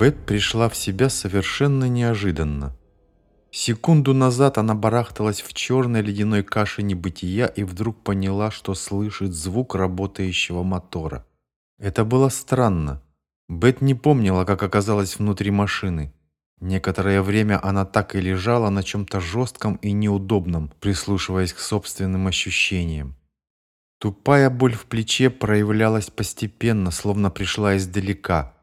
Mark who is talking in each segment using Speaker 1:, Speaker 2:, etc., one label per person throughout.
Speaker 1: Бет пришла в себя совершенно неожиданно. Секунду назад она барахталась в черной ледяной каше небытия и вдруг поняла, что слышит звук работающего мотора. Это было странно. Бет не помнила, как оказалась внутри машины. Некоторое время она так и лежала на чем-то жестком и неудобном, прислушиваясь к собственным ощущениям. Тупая боль в плече проявлялась постепенно, словно пришла издалека.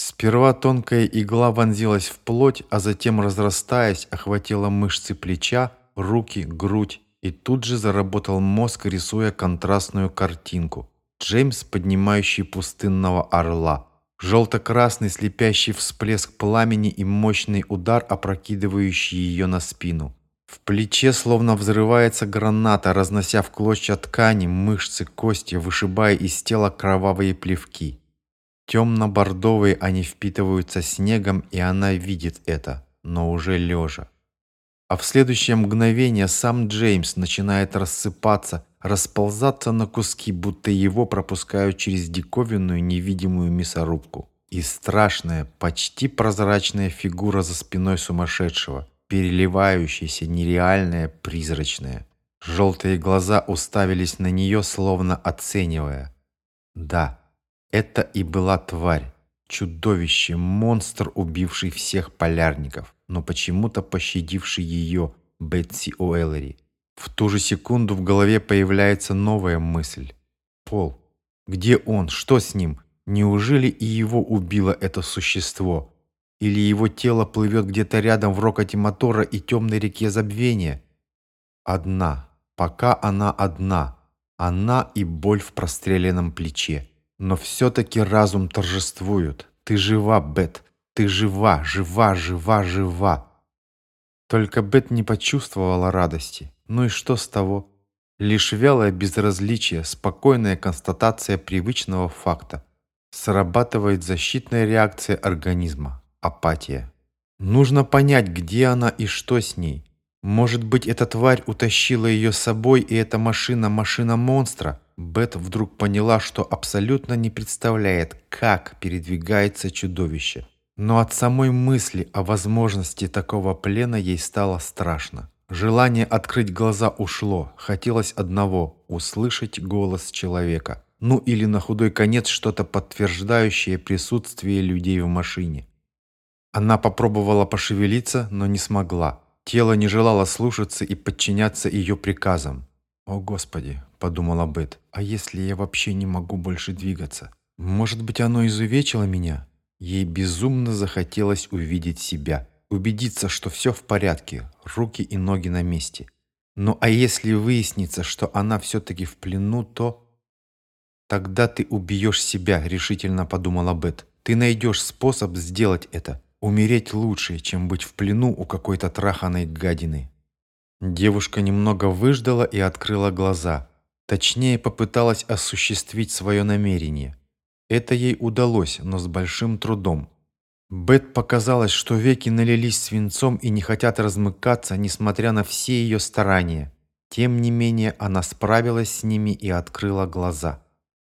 Speaker 1: Сперва тонкая игла вонзилась в плоть, а затем, разрастаясь, охватила мышцы плеча, руки, грудь, и тут же заработал мозг, рисуя контрастную картинку. Джеймс, поднимающий пустынного орла – Желто-красный слепящий всплеск пламени и мощный удар, опрокидывающий ее на спину. В плече словно взрывается граната, разнося в клочья ткани, мышцы, кости, вышибая из тела кровавые плевки. Темно-бордовые они впитываются снегом, и она видит это, но уже лежа. А в следующее мгновение сам Джеймс начинает рассыпаться, расползаться на куски, будто его пропускают через диковинную невидимую мясорубку. И страшная, почти прозрачная фигура за спиной сумасшедшего, переливающаяся, нереальная, призрачная. Желтые глаза уставились на нее, словно оценивая. Да, это и была тварь, чудовище, монстр, убивший всех полярников, но почему-то пощадивший ее, Бетси Уэллери. В ту же секунду в голове появляется новая мысль. Пол. Где он? Что с ним? Неужели и его убило это существо? Или его тело плывет где-то рядом в рокоте мотора и темной реке забвения? Одна. Пока она одна. Она и боль в простреленном плече. Но все-таки разум торжествует. Ты жива, Бет. Ты жива, жива, жива, жива. Только Бет не почувствовала радости. Ну и что с того? Лишь вялое безразличие, спокойная констатация привычного факта. Срабатывает защитная реакция организма – апатия. Нужно понять, где она и что с ней. Может быть, эта тварь утащила ее с собой, и эта машина – машина монстра? Бет вдруг поняла, что абсолютно не представляет, как передвигается чудовище. Но от самой мысли о возможности такого плена ей стало страшно. Желание открыть глаза ушло. Хотелось одного – услышать голос человека. Ну или на худой конец что-то подтверждающее присутствие людей в машине. Она попробовала пошевелиться, но не смогла. Тело не желало слушаться и подчиняться ее приказам. «О, Господи!» – подумала Бет. «А если я вообще не могу больше двигаться? Может быть, оно изувечило меня?» Ей безумно захотелось увидеть себя – убедиться, что все в порядке, руки и ноги на месте. Ну а если выяснится, что она все-таки в плену, то... «Тогда ты убьешь себя», — решительно подумала Бет. «Ты найдешь способ сделать это. Умереть лучше, чем быть в плену у какой-то траханой гадины». Девушка немного выждала и открыла глаза. Точнее, попыталась осуществить свое намерение. Это ей удалось, но с большим трудом. Бет показалось, что веки налились свинцом и не хотят размыкаться, несмотря на все ее старания. Тем не менее, она справилась с ними и открыла глаза.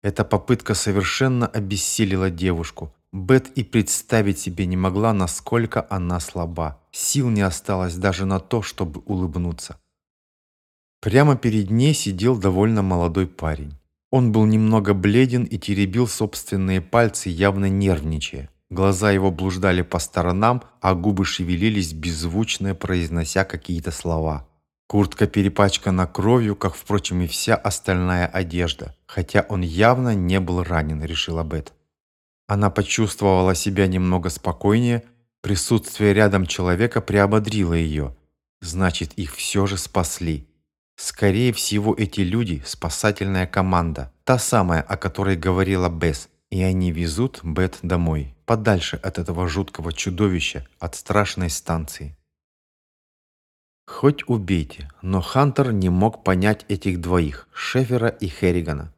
Speaker 1: Эта попытка совершенно обессилила девушку. Бет и представить себе не могла, насколько она слаба. Сил не осталось даже на то, чтобы улыбнуться. Прямо перед ней сидел довольно молодой парень. Он был немного бледен и теребил собственные пальцы, явно нервничая. Глаза его блуждали по сторонам, а губы шевелились, беззвучно произнося какие-то слова. Куртка перепачкана кровью, как, впрочем, и вся остальная одежда. Хотя он явно не был ранен, решила Бет. Она почувствовала себя немного спокойнее. Присутствие рядом человека приободрило ее. Значит, их все же спасли. Скорее всего, эти люди – спасательная команда. Та самая, о которой говорила Бесс. И они везут Бет домой подальше от этого жуткого чудовища, от страшной станции. Хоть убейте, но Хантер не мог понять этих двоих, Шефера и Херригана.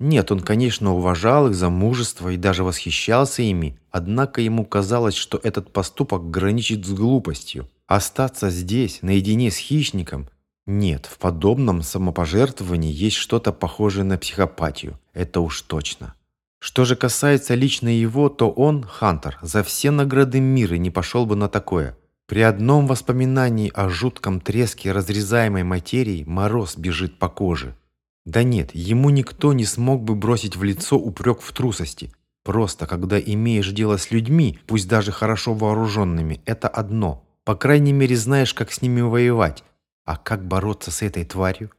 Speaker 1: Нет, он, конечно, уважал их за мужество и даже восхищался ими, однако ему казалось, что этот поступок граничит с глупостью. Остаться здесь, наедине с хищником? Нет, в подобном самопожертвовании есть что-то похожее на психопатию, это уж точно. Что же касается лично его, то он, Хантер, за все награды мира не пошел бы на такое. При одном воспоминании о жутком треске разрезаемой материи мороз бежит по коже. Да нет, ему никто не смог бы бросить в лицо упрек в трусости. Просто, когда имеешь дело с людьми, пусть даже хорошо вооруженными, это одно. По крайней мере, знаешь, как с ними воевать. А как бороться с этой тварью?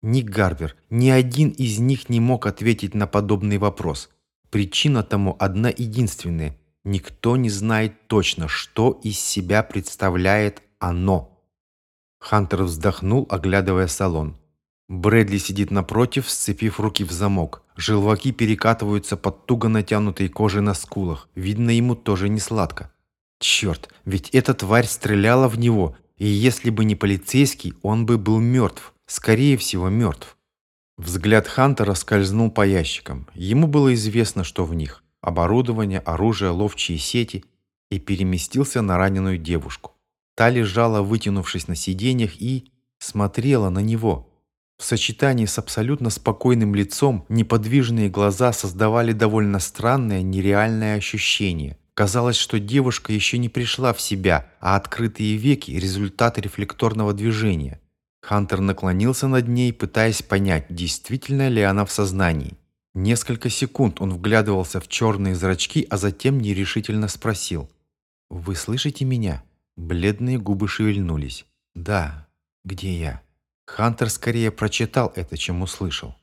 Speaker 1: Ни Гарбер, ни один из них не мог ответить на подобный вопрос. Причина тому одна единственная. Никто не знает точно, что из себя представляет оно. Хантер вздохнул, оглядывая салон. Брэдли сидит напротив, сцепив руки в замок. Желваки перекатываются под туго натянутой кожей на скулах. Видно, ему тоже не сладко. Черт, ведь эта тварь стреляла в него, и если бы не полицейский, он бы был мертв. Скорее всего, мертв. Взгляд Хантера скользнул по ящикам. Ему было известно, что в них. Оборудование, оружие, ловчие сети. И переместился на раненую девушку. Та лежала, вытянувшись на сиденьях, и смотрела на него. В сочетании с абсолютно спокойным лицом неподвижные глаза создавали довольно странное, нереальное ощущение. Казалось, что девушка еще не пришла в себя, а открытые веки – результат рефлекторного движения. Хантер наклонился над ней, пытаясь понять, действительно ли она в сознании. Несколько секунд он вглядывался в черные зрачки, а затем нерешительно спросил. «Вы слышите меня?» Бледные губы шевельнулись. «Да. Где я?» Хантер скорее прочитал это, чем услышал.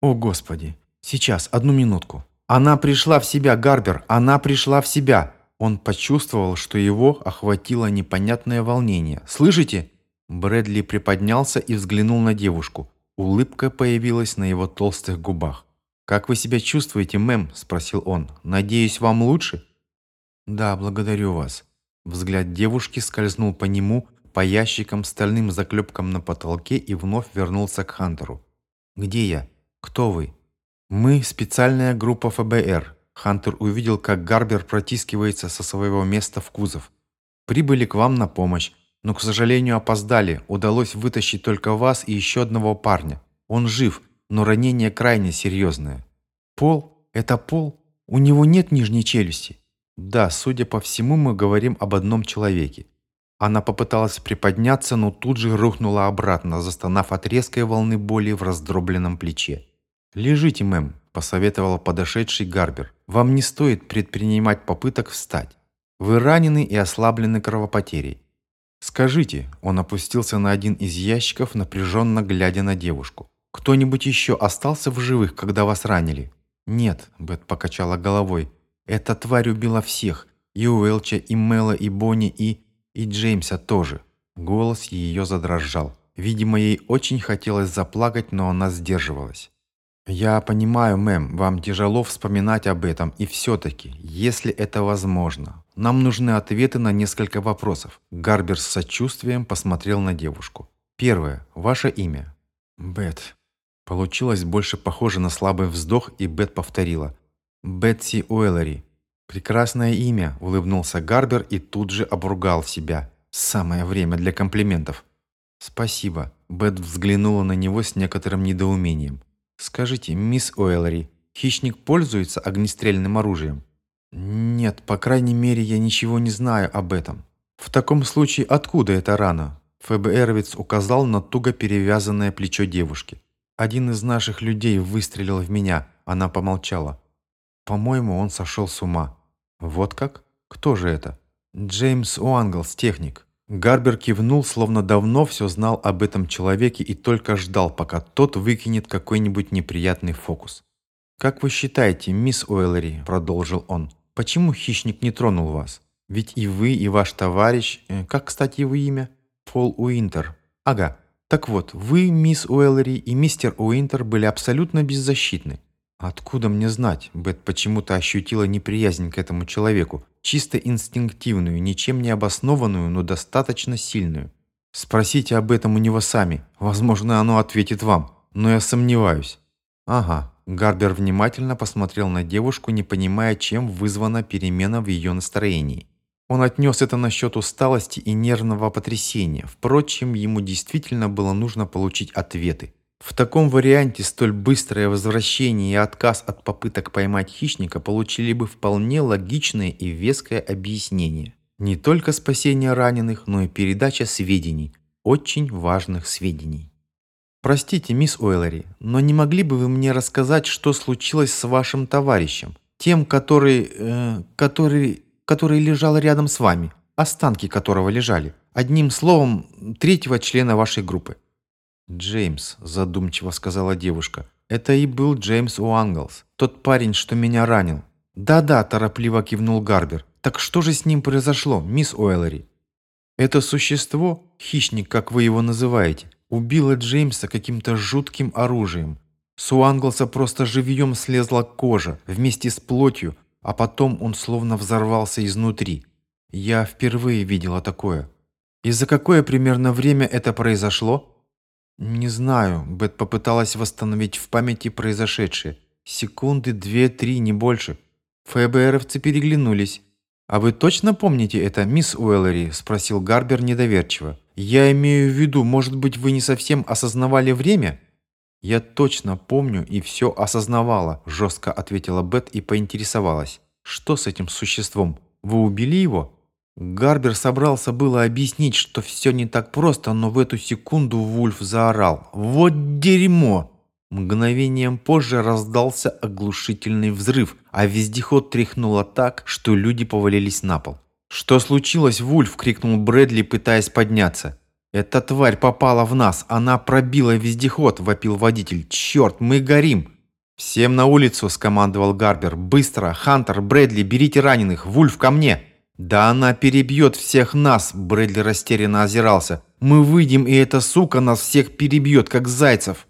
Speaker 1: «О, Господи! Сейчас, одну минутку!» «Она пришла в себя, Гарбер! Она пришла в себя!» Он почувствовал, что его охватило непонятное волнение. «Слышите?» Брэдли приподнялся и взглянул на девушку. Улыбка появилась на его толстых губах. «Как вы себя чувствуете, мэм?» – спросил он. «Надеюсь, вам лучше?» «Да, благодарю вас». Взгляд девушки скользнул по нему, по ящикам, стальным заклепкам на потолке и вновь вернулся к Хантеру. «Где я? Кто вы?» «Мы – специальная группа ФБР». Хантер увидел, как Гарбер протискивается со своего места в кузов. «Прибыли к вам на помощь. Но, к сожалению, опоздали. Удалось вытащить только вас и еще одного парня. Он жив, но ранение крайне серьезное. Пол? Это Пол? У него нет нижней челюсти? Да, судя по всему, мы говорим об одном человеке. Она попыталась приподняться, но тут же рухнула обратно, застонав от резкой волны боли в раздробленном плече. «Лежите, мэм», – посоветовал подошедший Гарбер. «Вам не стоит предпринимать попыток встать. Вы ранены и ослаблены кровопотерей. «Скажите», – он опустился на один из ящиков, напряженно глядя на девушку. «Кто-нибудь еще остался в живых, когда вас ранили?» «Нет», – Бет покачала головой. «Эта тварь убила всех. И Уэлча, и Мэла, и Бонни, и... и Джеймса тоже». Голос ее задрожал. Видимо, ей очень хотелось заплакать, но она сдерживалась. «Я понимаю, мэм, вам тяжело вспоминать об этом, и все-таки, если это возможно, нам нужны ответы на несколько вопросов». Гарбер с сочувствием посмотрел на девушку. «Первое. Ваше имя?» «Бет». Получилось больше похоже на слабый вздох, и Бет повторила. «Бетси Уэллери». «Прекрасное имя», – улыбнулся Гарбер и тут же обругал себя. «Самое время для комплиментов». «Спасибо». Бет взглянула на него с некоторым недоумением. «Скажите, мисс Уэллери, хищник пользуется огнестрельным оружием?» «Нет, по крайней мере, я ничего не знаю об этом». «В таком случае, откуда эта рана?» ФБРовец указал на туго перевязанное плечо девушки. «Один из наших людей выстрелил в меня», она помолчала. «По-моему, он сошел с ума». «Вот как? Кто же это?» «Джеймс Уанглс, техник». Гарбер кивнул, словно давно все знал об этом человеке и только ждал, пока тот выкинет какой-нибудь неприятный фокус. «Как вы считаете, мисс Уэллери?» – продолжил он. «Почему хищник не тронул вас? Ведь и вы, и ваш товарищ... Э, как, кстати, его имя? Пол Уинтер. Ага. Так вот, вы, мисс Уэллери, и мистер Уинтер были абсолютно беззащитны. Откуда мне знать? Бет почему-то ощутила неприязнь к этому человеку, чисто инстинктивную, ничем не обоснованную, но достаточно сильную. Спросите об этом у него сами. Возможно, оно ответит вам, но я сомневаюсь. Ага. Гарбер внимательно посмотрел на девушку, не понимая, чем вызвана перемена в ее настроении. Он отнес это насчет усталости и нервного потрясения. Впрочем, ему действительно было нужно получить ответы. В таком варианте столь быстрое возвращение и отказ от попыток поймать хищника получили бы вполне логичное и веское объяснение. Не только спасение раненых, но и передача сведений, очень важных сведений. Простите, мисс Уэллери, но не могли бы вы мне рассказать, что случилось с вашим товарищем? Тем, который... Э, который... который лежал рядом с вами, останки которого лежали. Одним словом, третьего члена вашей группы. «Джеймс», – задумчиво сказала девушка. «Это и был Джеймс Уанглс, тот парень, что меня ранил». «Да-да», – торопливо кивнул Гарбер. «Так что же с ним произошло, мисс Уэллери?» «Это существо, хищник, как вы его называете, убило Джеймса каким-то жутким оружием. С Уанглса просто живьем слезла кожа вместе с плотью, а потом он словно взорвался изнутри. Я впервые видела такое. И за какое примерно время это произошло?» «Не знаю», — Бет попыталась восстановить в памяти произошедшее. «Секунды две-три, не больше». ФБРовцы переглянулись. «А вы точно помните это, мисс Уэллери?» – спросил Гарбер недоверчиво. «Я имею в виду, может быть, вы не совсем осознавали время?» «Я точно помню и все осознавала», – жестко ответила Бет и поинтересовалась. «Что с этим существом? Вы убили его?» Гарбер собрался было объяснить, что все не так просто, но в эту секунду Вульф заорал. «Вот дерьмо!» Мгновением позже раздался оглушительный взрыв, а вездеход тряхнуло так, что люди повалились на пол. «Что случилось, Вульф?» – крикнул Брэдли, пытаясь подняться. «Эта тварь попала в нас, она пробила вездеход», – вопил водитель. «Черт, мы горим!» «Всем на улицу!» – скомандовал Гарбер. «Быстро! Хантер, Брэдли, берите раненых! Вульф, ко мне!» «Да она перебьет всех нас!» – Брэдли растерянно озирался. «Мы выйдем, и эта сука нас всех перебьет, как зайцев!»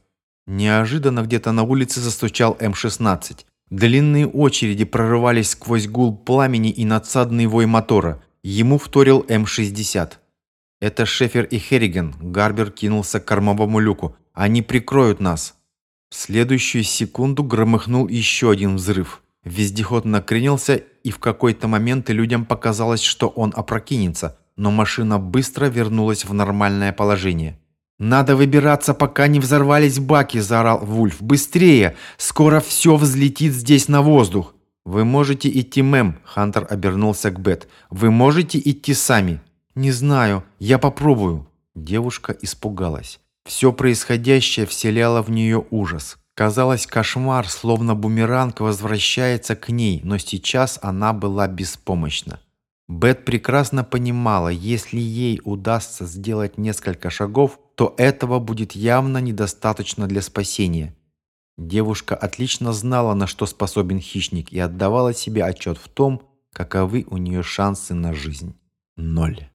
Speaker 1: Неожиданно где-то на улице застучал М-16. Длинные очереди прорывались сквозь гул пламени и надсадный вой мотора. Ему вторил М-60. «Это Шефер и Херриген», – Гарбер кинулся к кормовому люку. «Они прикроют нас!» В следующую секунду громыхнул еще один взрыв. Вездеход накренился, и в какой-то момент людям показалось, что он опрокинется, но машина быстро вернулась в нормальное положение. «Надо выбираться, пока не взорвались баки!» – заорал Вульф. «Быстрее! Скоро все взлетит здесь на воздух!» «Вы можете идти, мэм», – Хантер обернулся к Бет. «Вы можете идти сами?» «Не знаю. Я попробую». Девушка испугалась. Все происходящее вселяло в нее ужас. Казалось, кошмар, словно бумеранг, возвращается к ней, но сейчас она была беспомощна. Бет прекрасно понимала, если ей удастся сделать несколько шагов, то этого будет явно недостаточно для спасения. Девушка отлично знала, на что способен хищник, и отдавала себе отчет в том, каковы у нее шансы на жизнь. Ноль.